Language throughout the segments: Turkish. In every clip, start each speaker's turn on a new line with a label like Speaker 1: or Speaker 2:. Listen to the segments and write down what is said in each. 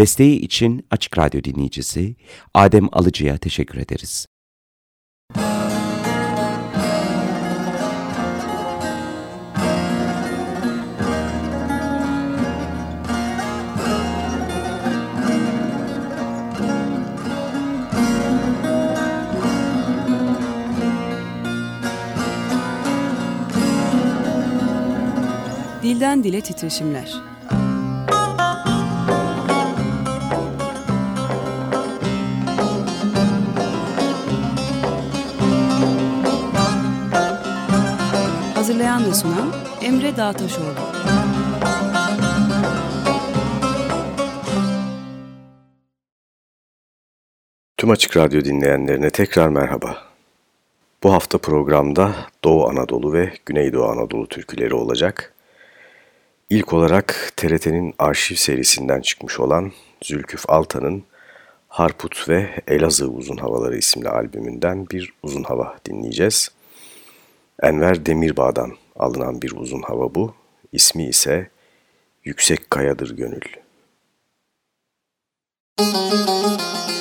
Speaker 1: Desteği için Açık Radyo dinleyicisi Adem Alıcı'ya teşekkür ederiz.
Speaker 2: Dilden Dile Titreşimler Hazırlayan ve sunan Emre Dağtaşoğlu.
Speaker 3: Tüm Açık Radyo dinleyenlerine tekrar merhaba. Bu hafta programda Doğu Anadolu ve Güneydoğu Anadolu türküleri olacak. İlk olarak TRT'nin arşiv serisinden çıkmış olan Zülküf Altan'ın Harput ve Elazığ Uzun Havaları isimli albümünden bir uzun hava dinleyeceğiz. Enver Demirbağ'dan alınan bir uzun hava bu. İsmi ise Yüksek Kayadır Gönül. Müzik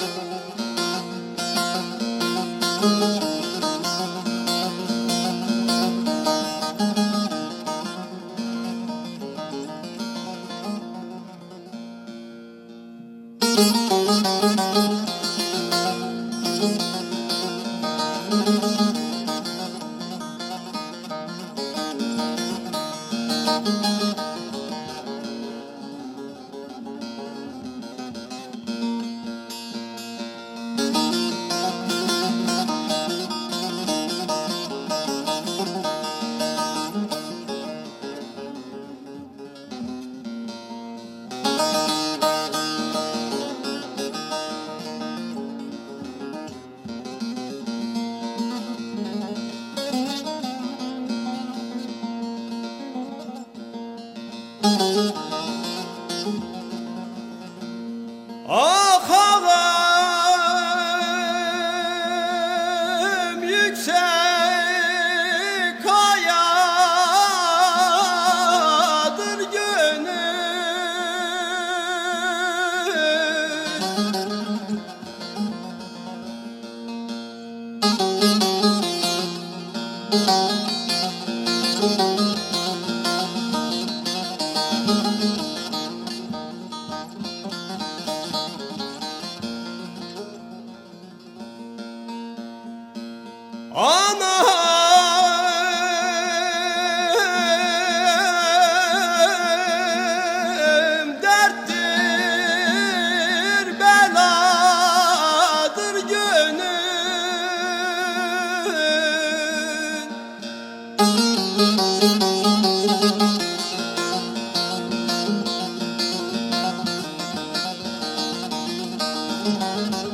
Speaker 3: Şimdi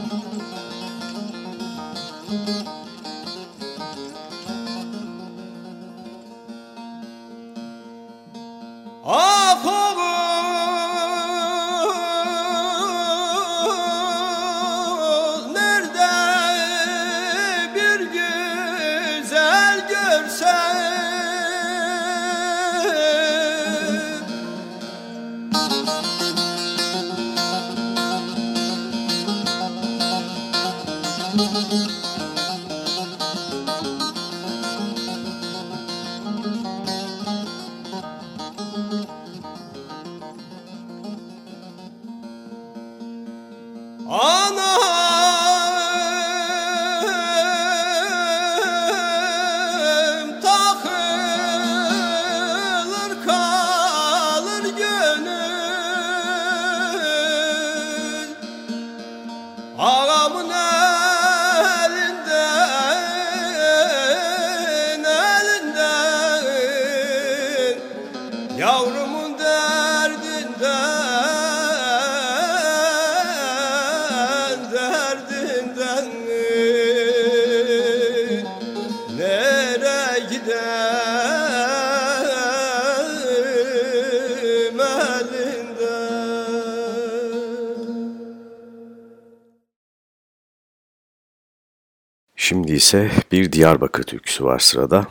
Speaker 3: ise bir Diyarbakır türküsü var sırada.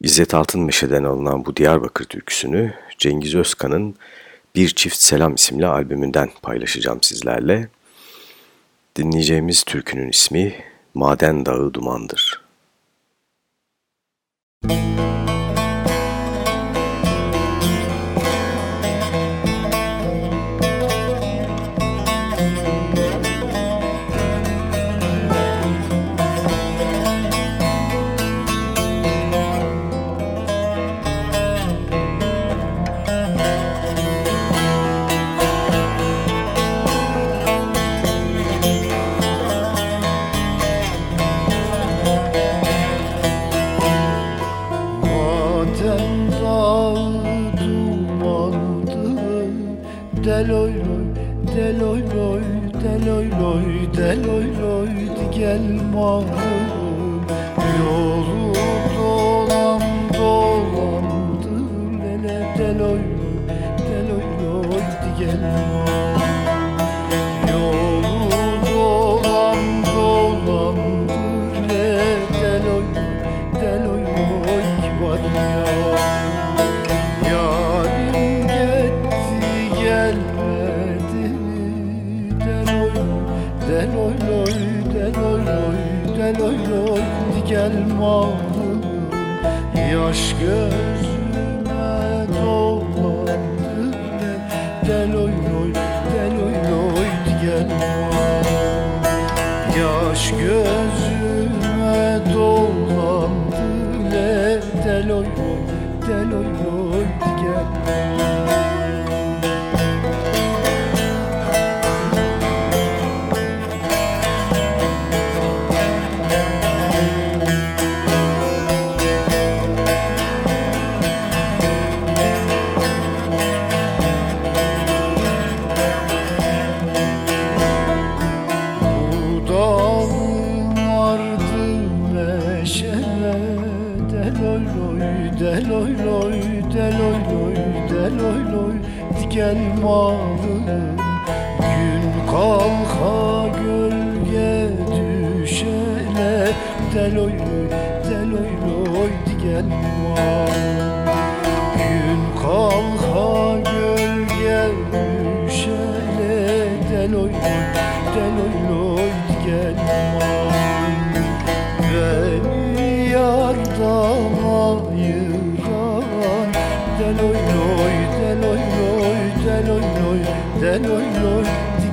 Speaker 3: İzzet Altınmeşe'den alınan bu Diyarbakır türküsünü Cengiz Özkan'ın
Speaker 4: Bir Çift Selam isimli albümünden paylaşacağım sizlerle. Dinleyeceğimiz türkünün ismi Maden Dağı Dumandır. Müzik
Speaker 5: Yaş gözüme dolandı le deloy deloy.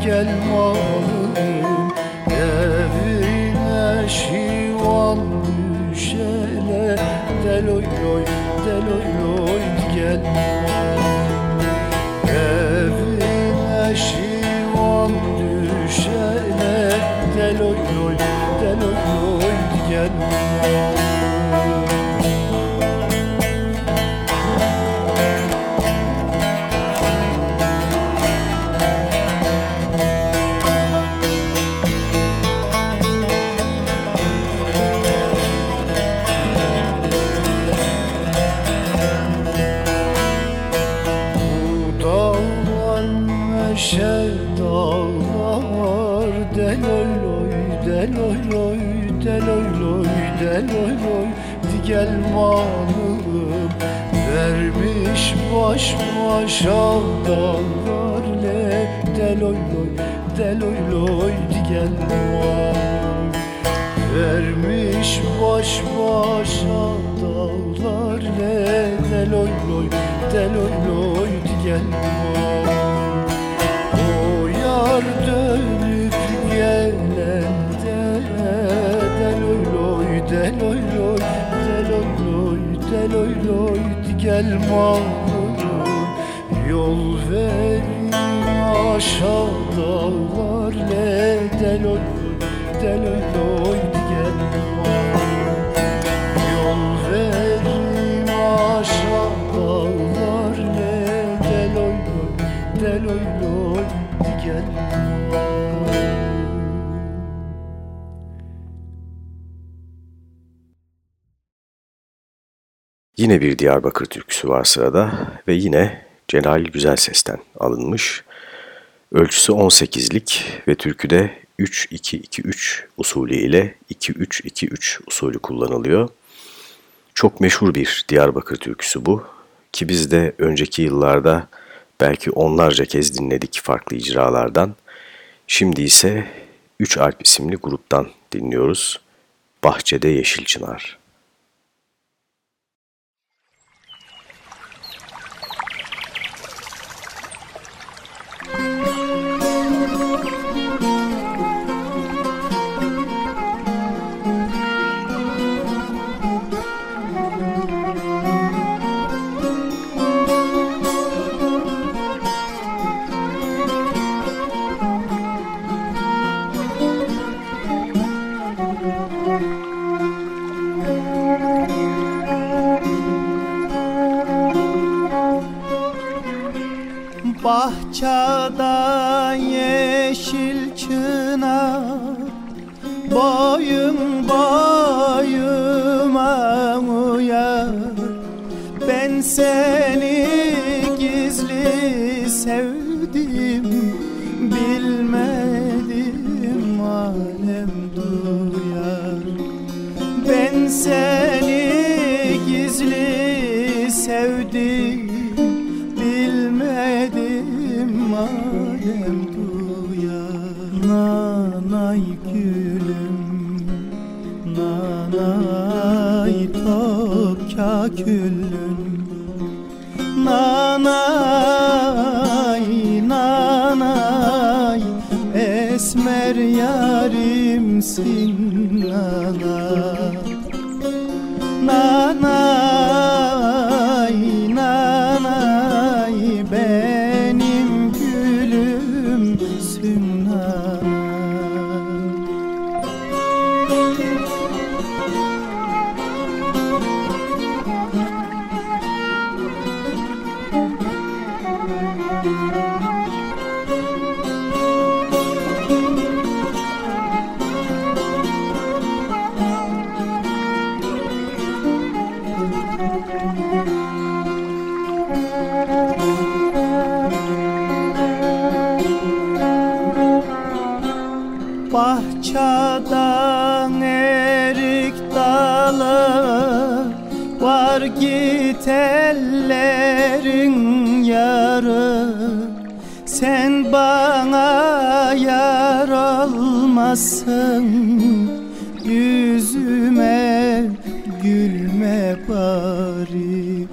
Speaker 5: Gel good.
Speaker 4: Yine bir Diyarbakır türküsü var sırada ve yine Celal Güzel Ses'ten alınmış. Ölçüsü 18'lik ve türküde 3-2-2-3 usulü ile 2-3-2-3 usulü kullanılıyor. Çok meşhur bir Diyarbakır türküsü bu ki biz de önceki yıllarda belki onlarca kez dinledik farklı icralardan. Şimdi ise 3 Alp isimli gruptan dinliyoruz. Bahçede Yeşil Çınar.
Speaker 6: child. nanay nanay Esmer yarimsin nanay. Nanay. bakmasın yüzüme gülme bari.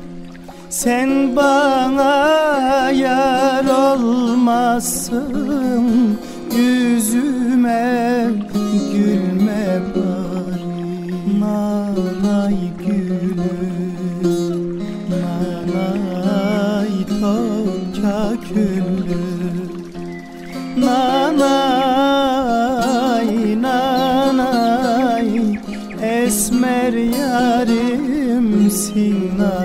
Speaker 6: Sen bana yar olmasın. Ömer yarim sinan.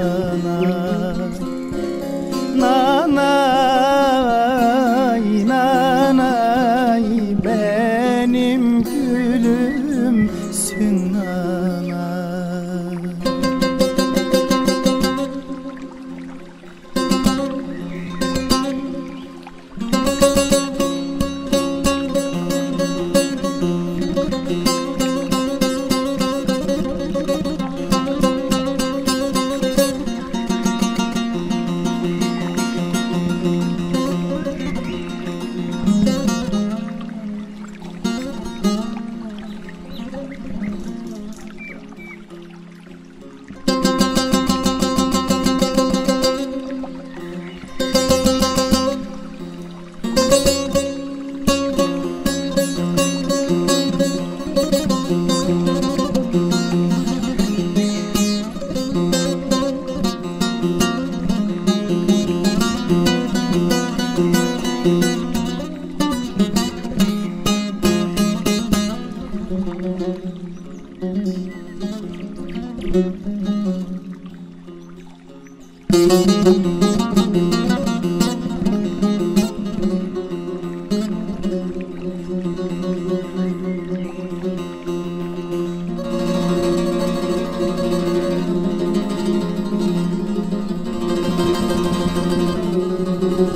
Speaker 4: Sırada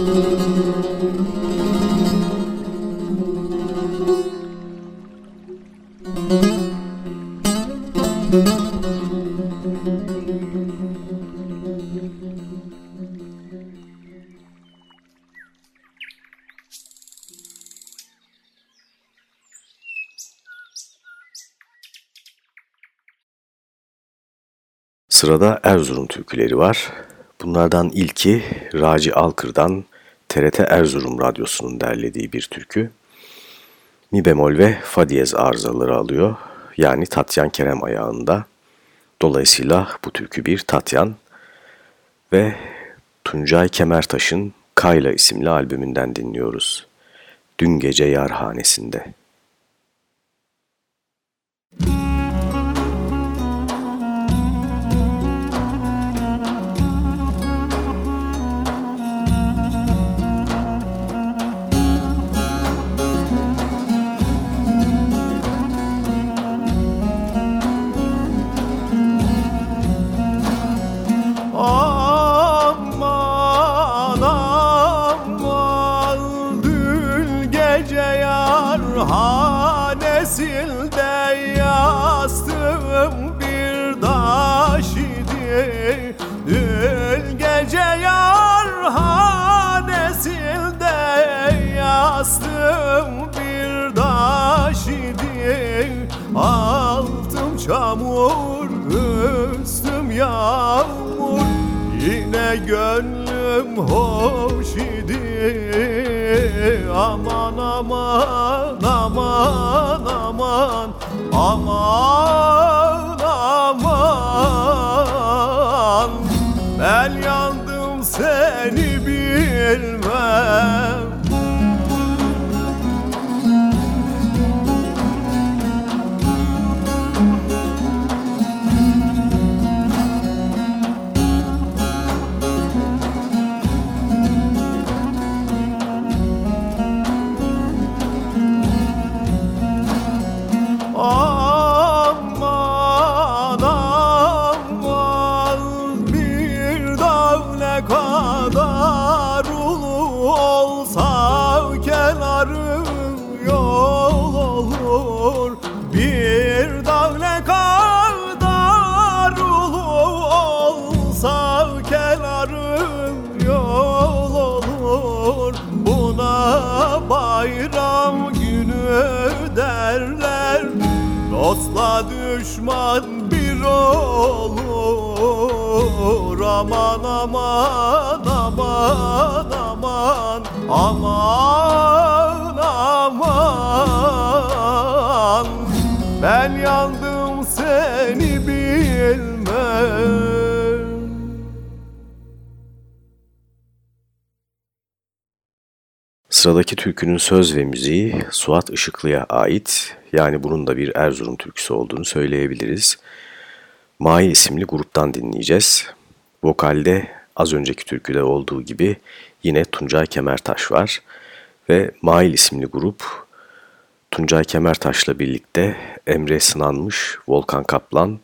Speaker 4: Erzurum türküleri var. Bunlardan ilki Raci Alkır'dan TRT Erzurum Radyosu'nun derlediği bir türkü. Mi bemol ve fa diyez arızaları alıyor. Yani Tatyan Kerem ayağında. Dolayısıyla bu türkü bir Tatyan ve Tuncay Kemertaş'ın Kayla isimli albümünden dinliyoruz. Dün gece yarhanesinde.
Speaker 7: Çamur üstüm yağmur. Yine gönlüm hoş idi. Aman aman aman aman. Aman aman. Ben yandım seni bilmem Aman aman aman aman aman aman Ben yandım seni bilmem
Speaker 4: Sıradaki türkünün söz ve müziği Suat Işıklı'ya ait yani bunun da bir Erzurum türküsü olduğunu söyleyebiliriz. Mai isimli gruptan dinleyeceğiz. Vokalde az önceki türküde olduğu gibi yine Tuncay Kemertaş var ve Mail isimli grup Tuncay Kemertaş'la birlikte Emre Sınanmış, Volkan Kaplan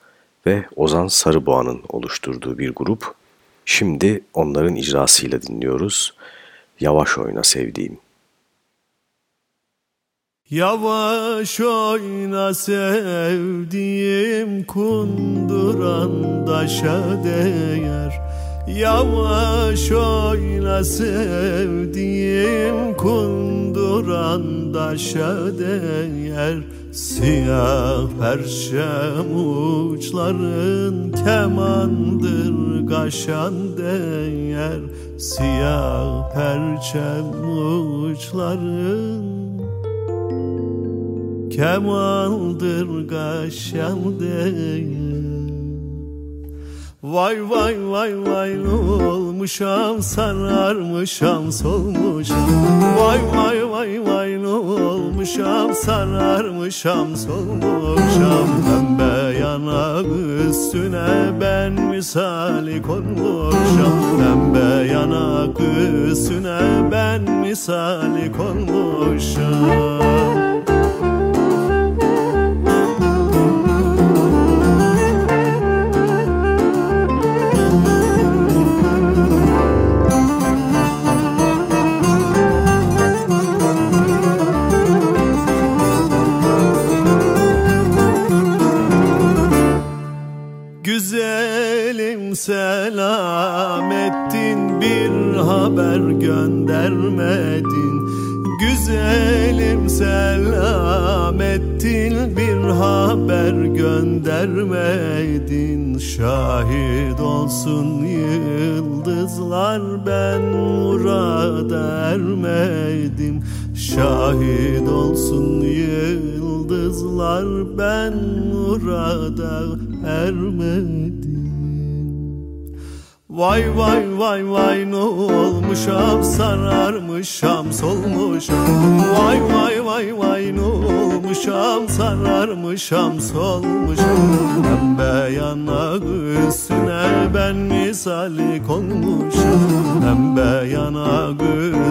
Speaker 4: ve Ozan Sarıboğa'nın oluşturduğu bir grup. Şimdi onların icrasıyla dinliyoruz. Yavaş oyna sevdiğim.
Speaker 7: Yavaş oyna sevdiğim kunduran daşa değer. Yavaş oyna sevdiğim kunduran daşa değer. Siyah perşem uçların kemandır gaşan değer. Siyah perçem uçların kemaldır gaşam değil. Vay vay vay vay olmuşam sararmışam solmuşam. Vay vay vay vay olmuşam sararmışam solmuşam. Pembe yanak üstüne ben misali konmuşam. Pembe yanak üstüne ben misali konmuşam Şahit olsun yıldızlar ben murada ermedim. Şahit olsun yıldızlar ben murada ermedim. Vay vay vay vay ne olmuşam sararmışam solmuşam. Vay vay vay vay ne olmuşam sararmışam solmuşam misali konmuşum Pembe yanak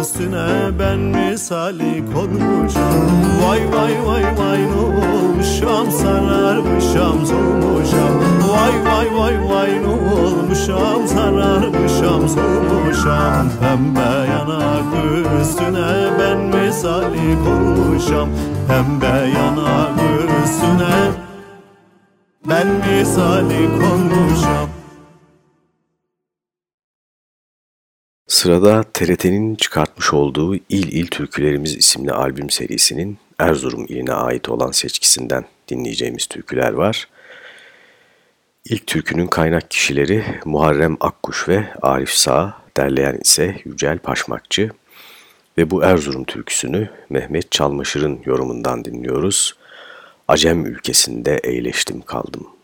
Speaker 7: üstüne ben misali konmuşum. Vay vay vay vay ne olmuşam sararmışam solmuşam Vay vay vay vay ne olmuşam sararmışam solmuşam Pembe yanak üstüne ben misali konmuşam. Pembe yanak üstüne ben misali konmuşam
Speaker 8: Sırada TRT'nin çıkartmış olduğu İl İl Türkülerimiz isimli albüm serisinin Erzurum iline ait olan seçkisinden dinleyeceğimiz türküler var. İlk türkünün kaynak kişileri Muharrem Akkuş ve Arif Sağ, derleyen ise Yücel Paşmakçı ve bu Erzurum türküsünü Mehmet Çalmaşır'ın yorumundan dinliyoruz. Acem ülkesinde eğleştim kaldım.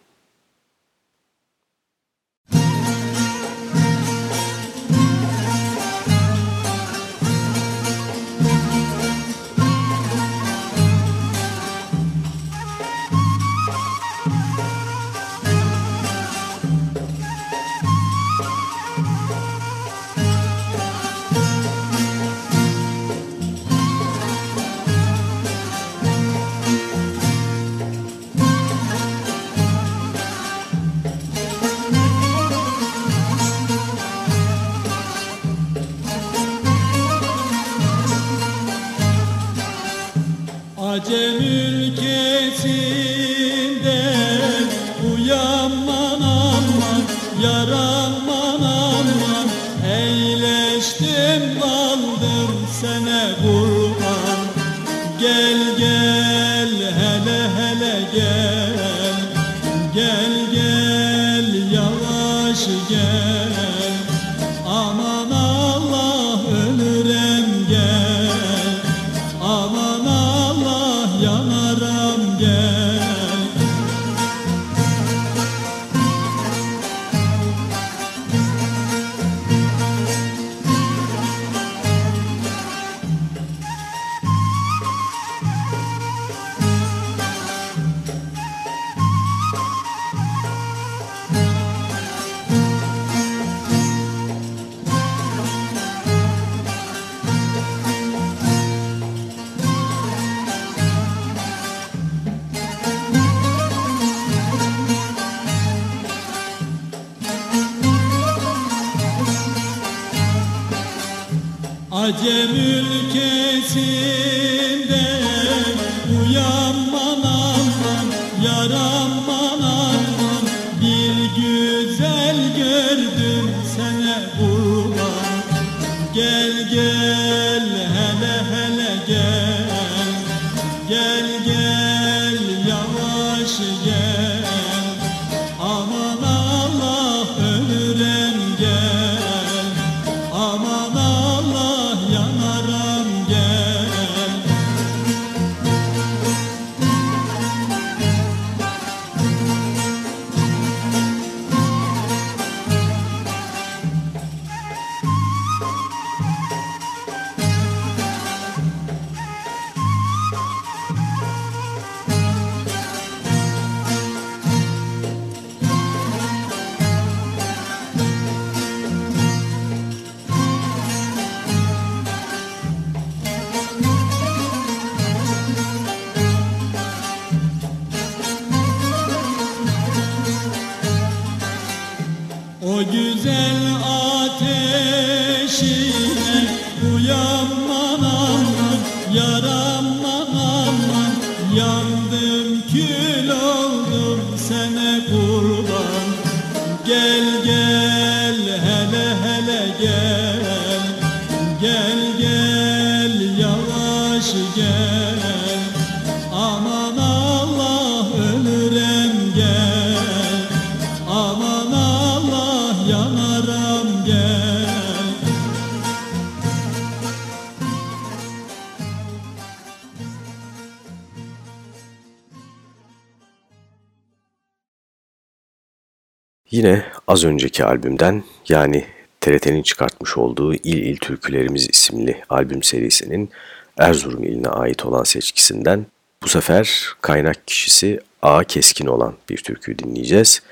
Speaker 4: Az önceki albümden yani TRT'nin çıkartmış olduğu İl İl Türkülerimiz isimli albüm serisinin Erzurum iline ait olan seçkisinden bu sefer kaynak kişisi A keskin olan bir türkü dinleyeceğiz.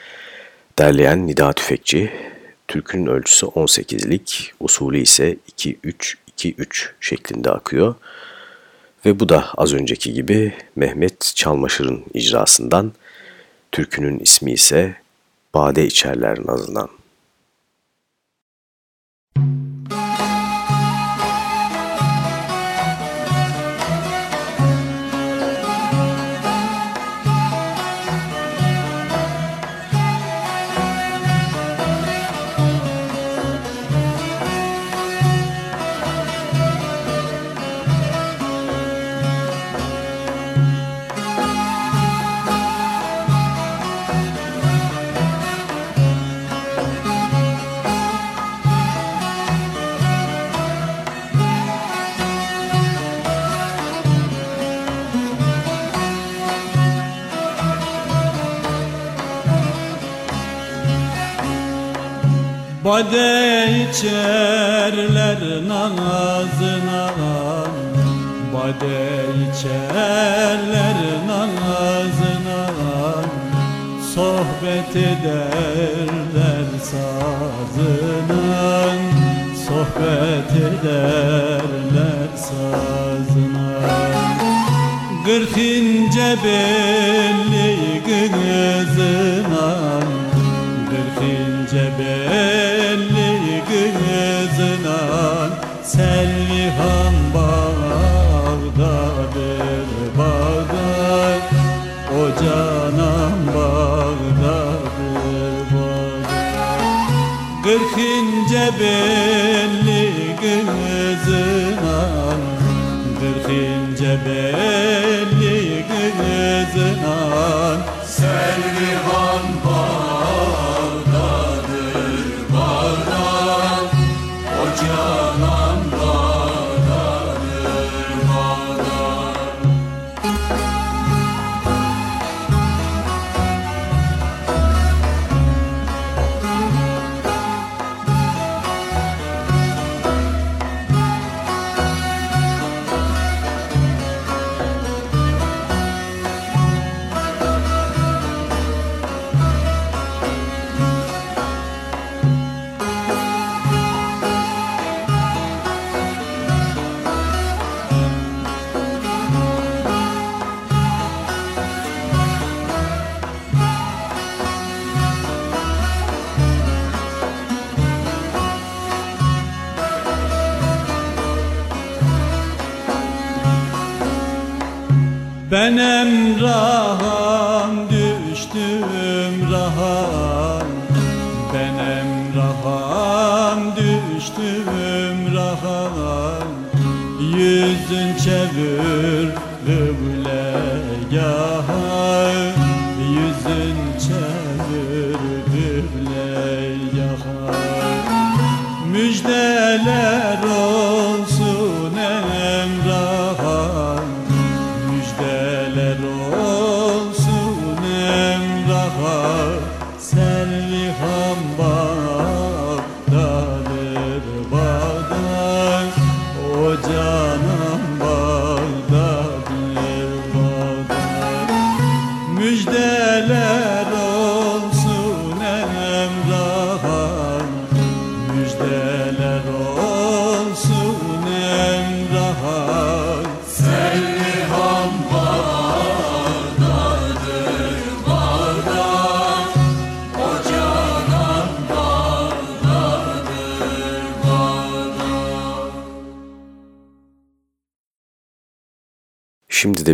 Speaker 4: Derleyen Nida Tüfekçi, türkünün ölçüsü 18'lik, usulü ise 2-3-2-3 şeklinde akıyor. Ve bu da az önceki gibi Mehmet Çalmaşır'ın icrasından, türkünün ismi ise Bade içerler nazından.
Speaker 8: Bade içerler nazına. Bade içerler nazına. Sohbet ederler sazına. Sohbet ederler sazına. Kırk ince belli kızına ince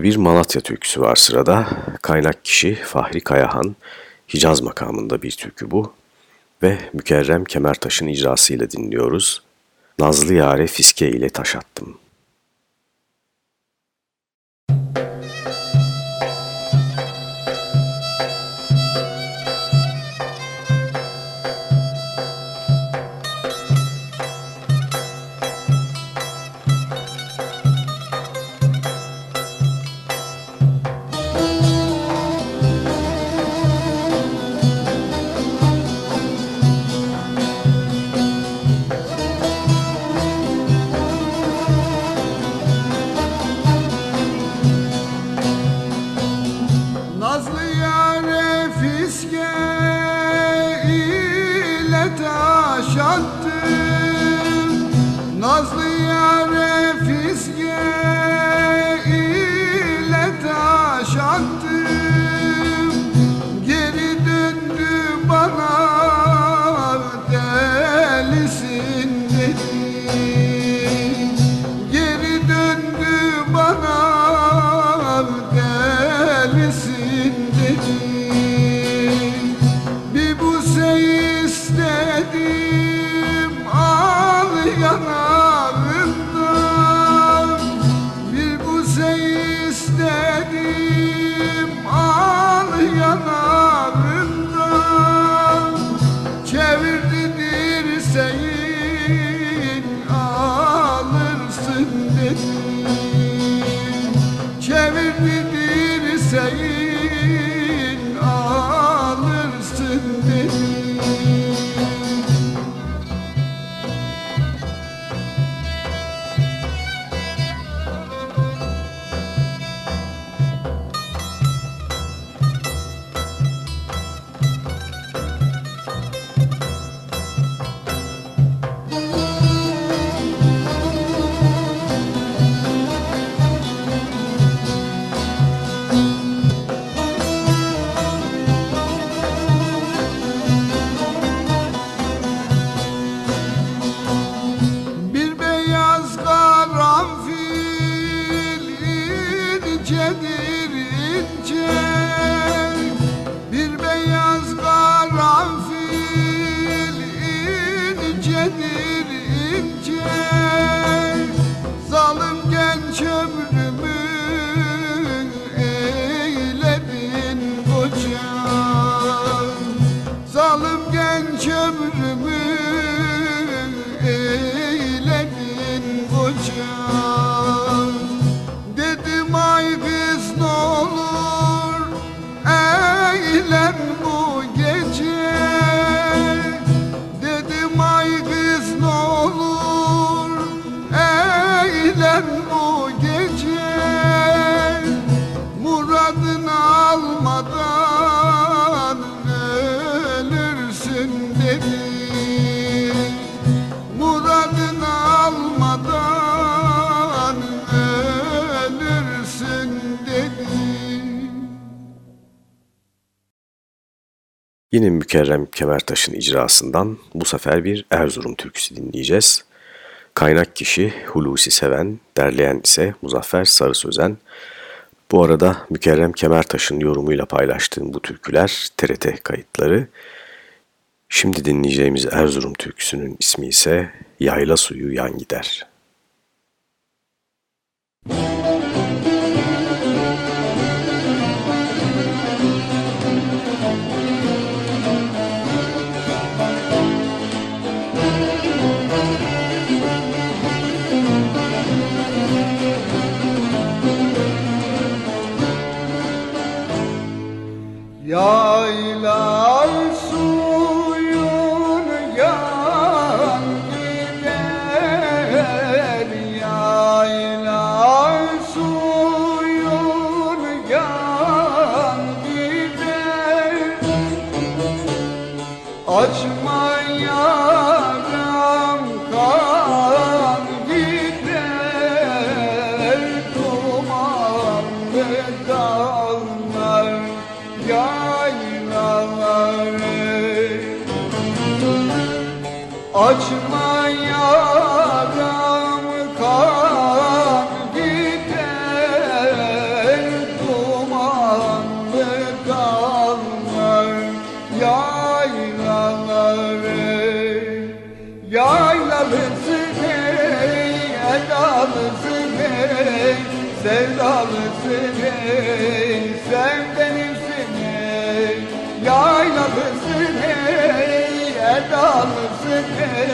Speaker 4: bir Malatya türküsü var sırada. Kaynak kişi Fahri Kayahan. Hicaz makamında bir türkü bu. Ve Mükerrem Kemertaş'ın icrasıyla dinliyoruz. Nazlı yare fiske ile taş attım.
Speaker 8: Müzik
Speaker 9: gündüzüm
Speaker 4: Yine Mükerrem Kemertaş'ın icrasından bu sefer bir Erzurum türküsü dinleyeceğiz. Kaynak kişi Hulusi Seven, derleyen ise Muzaffer Sarı Sözen. Bu arada Mükerrem Kemertaş'ın yorumuyla paylaştığım bu türküler TRT kayıtları. Şimdi dinleyeceğimiz Erzurum türküsünün ismi ise Yayla Suyu Yan Gider.
Speaker 9: Müzik Çaylar suyun yan gider Yaylar suyun yan gider Açmayan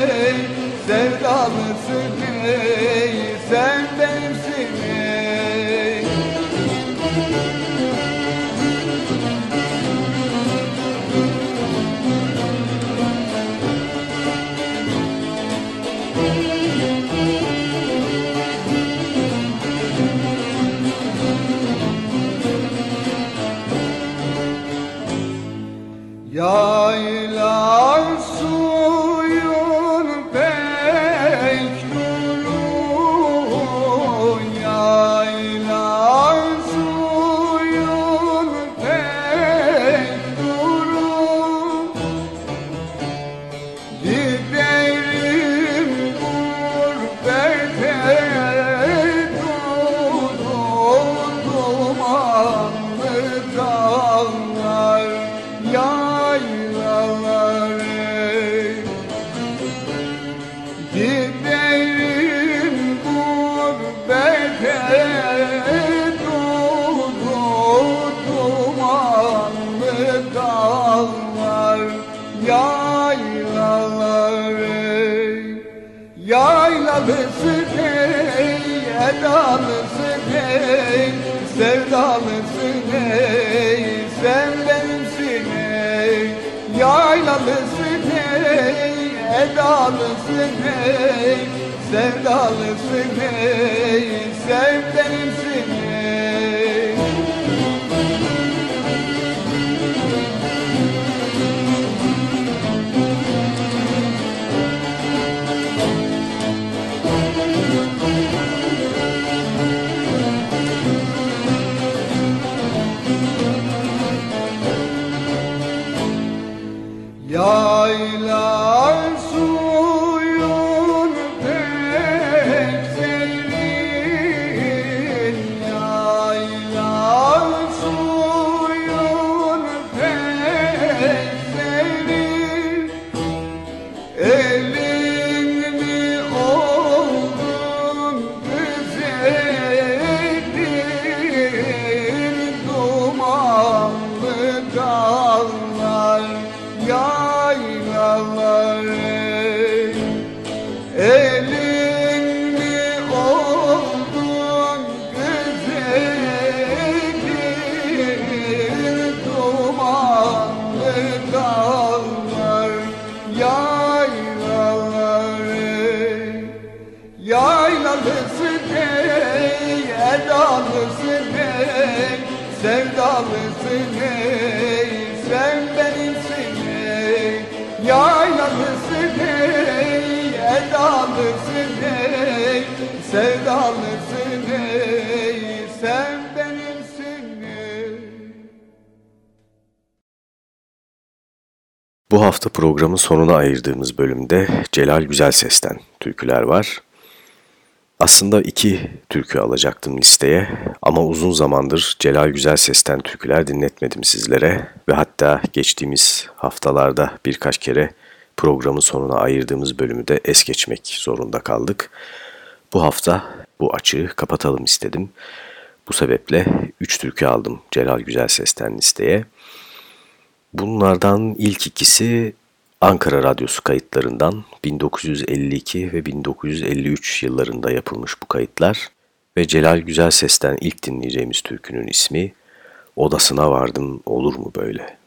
Speaker 9: rei. sevdalısın ey sevdalısın
Speaker 10: hafta programın sonuna ayırdığımız bölümde Celal Güzelses'ten türküler var. Aslında iki türkü alacaktım listeye ama uzun zamandır Celal Güzelses'ten türküler dinletmedim sizlere ve hatta geçtiğimiz haftalarda birkaç kere programın sonuna ayırdığımız bölümü de es geçmek zorunda kaldık. Bu hafta bu açığı kapatalım istedim. Bu sebeple üç türkü aldım Celal Güzelses'ten listeye. Bunlardan ilk ikisi Ankara Radyosu kayıtlarından 1952 ve 1953 yıllarında yapılmış bu kayıtlar ve Celal Güzelses'ten ilk dinleyeceğimiz türkünün ismi Odasına Vardım Olur Mu Böyle?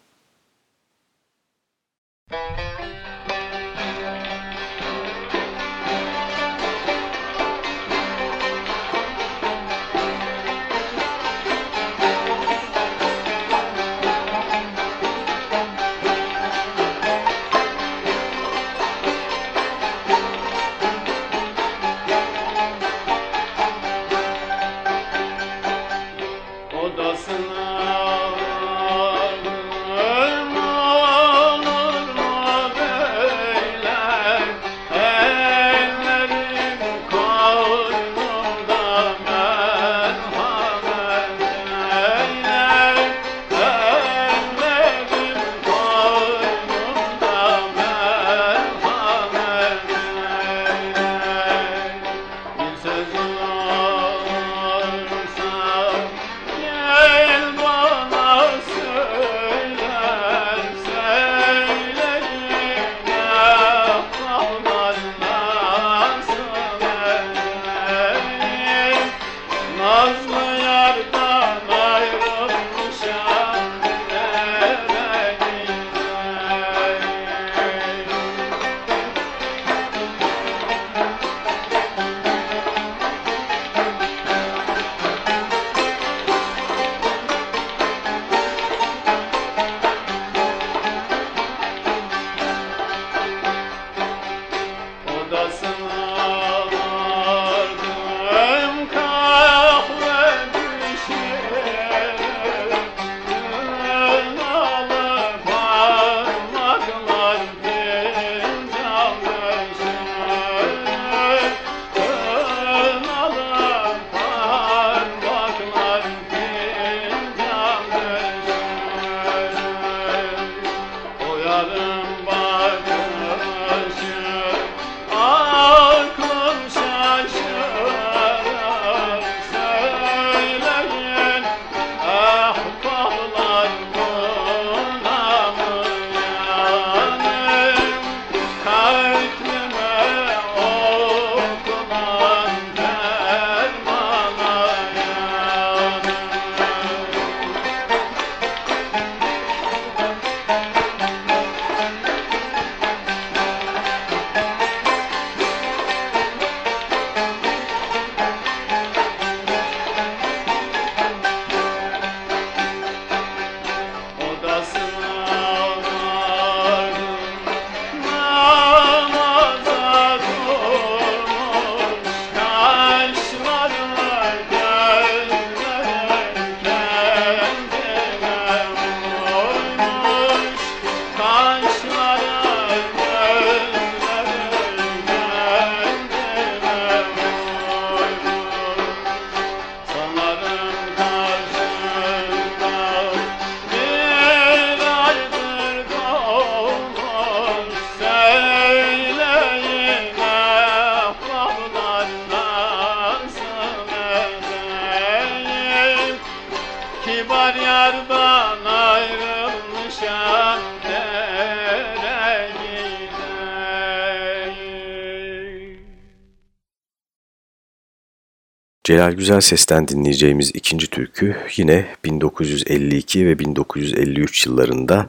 Speaker 10: Celal Güzel Ses'ten dinleyeceğimiz ikinci türkü yine 1952 ve 1953 yıllarında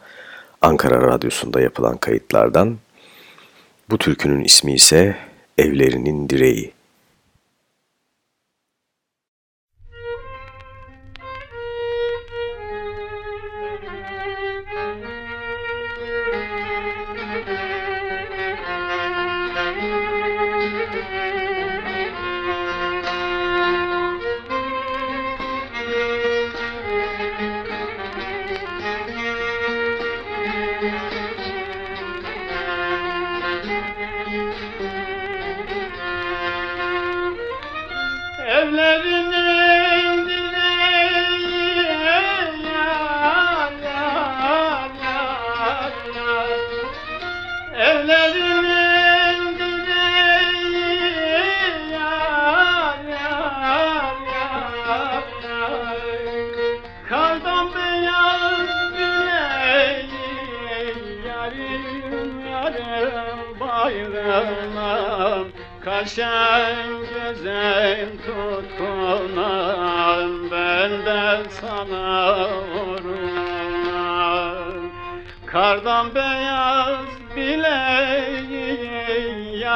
Speaker 10: Ankara Radyosu'nda yapılan kayıtlardan. Bu türkünün ismi ise Evlerinin Direği.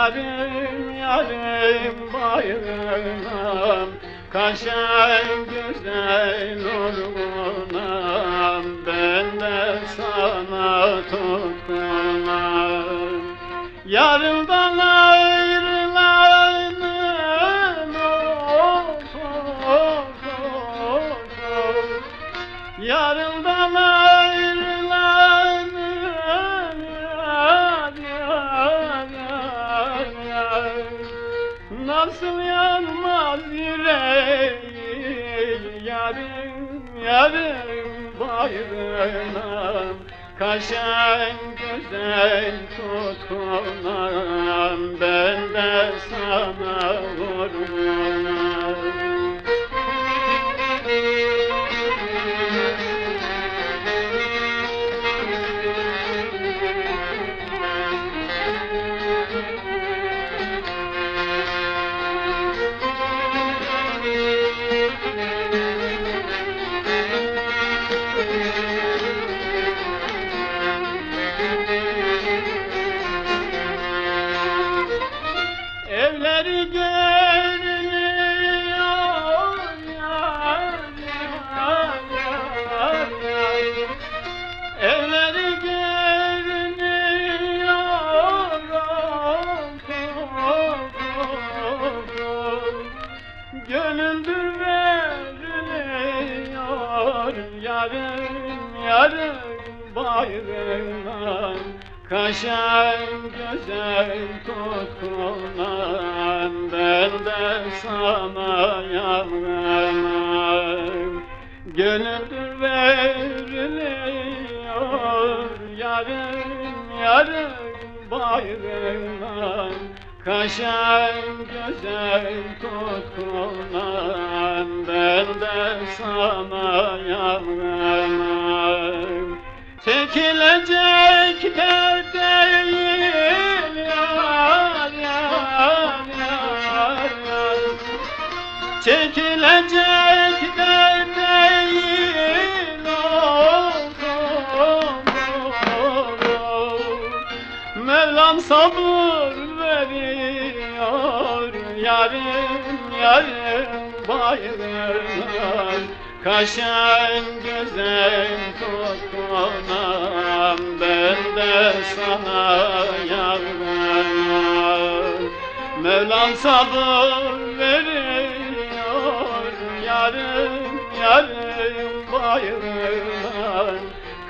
Speaker 10: Bileği Yarım yarım bayrağım Kaşen güzel nurgunam Ben de sana tutkunam Yarımdan ayrılanım yüreğim Yarım, yarım bayrağına Kaşen güzel tutkunam Ben de sana vurgunam veriliyor yarım yarım bayrağına Kaşen güzel tutkunan Ben de sana yanarım Gönüldür veriliyor yarım yarım bayrağına Kaşen güzel tutkunan Ben de sana yanarım Çekilecek dert değil yar yar yar Çekilecek dert değil of Mevlam sabır yarım yarım bayrağım Kaşen güzel tutkunam Ben de sana yarım Mevlam sabır veriyor yarım yarım bayrağım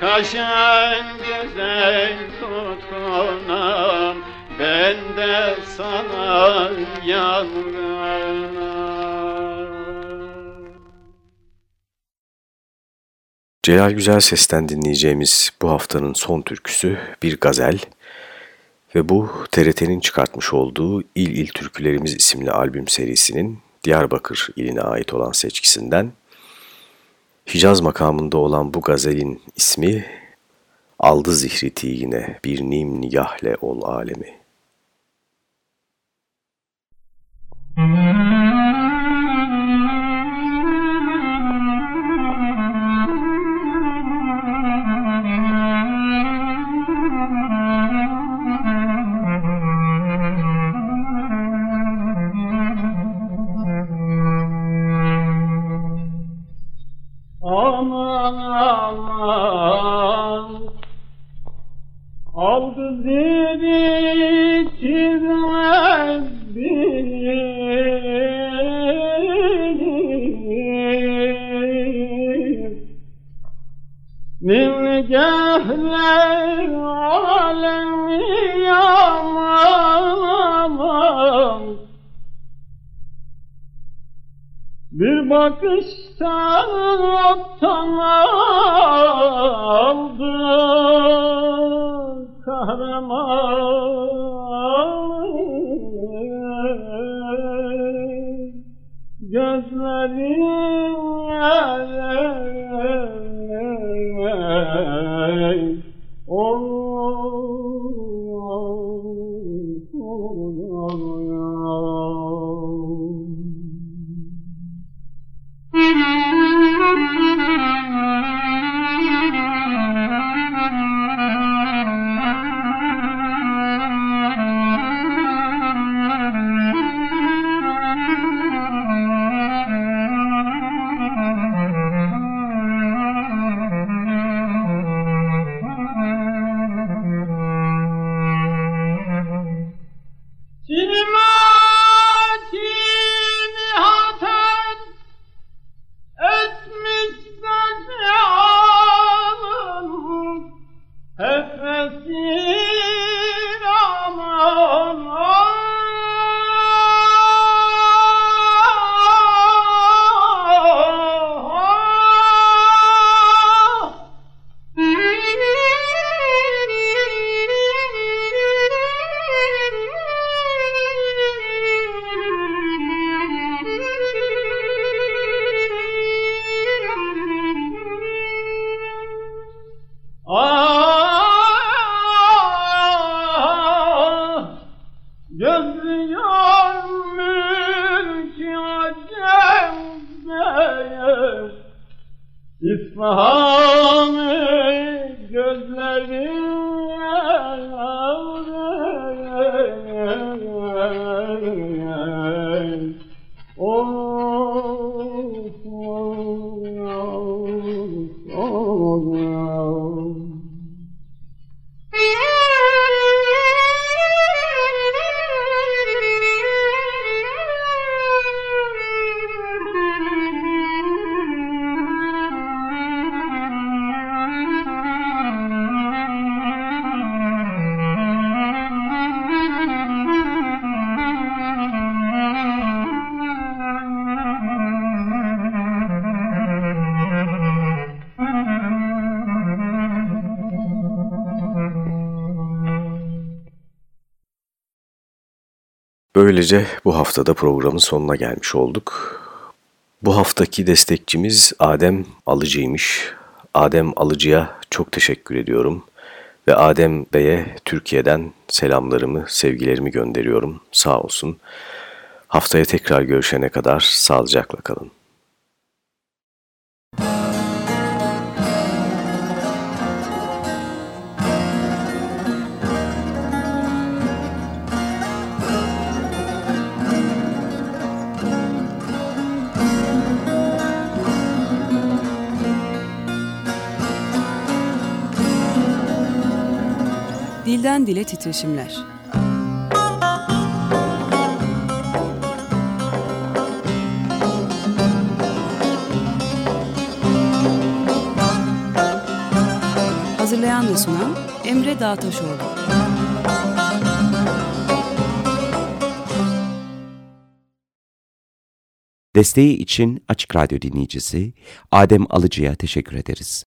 Speaker 10: Kaşen güzel tutkunam Ben de sana yanarım
Speaker 4: Celal Güzel Ses'ten dinleyeceğimiz bu haftanın son türküsü bir gazel ve bu TRT'nin çıkartmış olduğu İl İl Türkülerimiz isimli albüm serisinin Diyarbakır iline ait olan seçkisinden Hicaz makamında olan bu gazelin ismi Aldı zihriti yine bir nim nigahle ol alemi.
Speaker 10: Aman
Speaker 4: Böylece bu haftada programın sonuna gelmiş olduk. Bu haftaki destekçimiz Adem Alıcı'ymış. Adem Alıcı'ya çok teşekkür ediyorum. Ve Adem Bey'e Türkiye'den selamlarımı, sevgilerimi gönderiyorum. Sağ olsun. Haftaya tekrar görüşene kadar sağlıcakla kalın.
Speaker 2: Dilden dile titreşimler. Hazırlayan ve sunan Emre Dağtaşoğlu.
Speaker 1: Desteği için Açık Radyo dinleyicisi Adem Alıcı'ya teşekkür ederiz.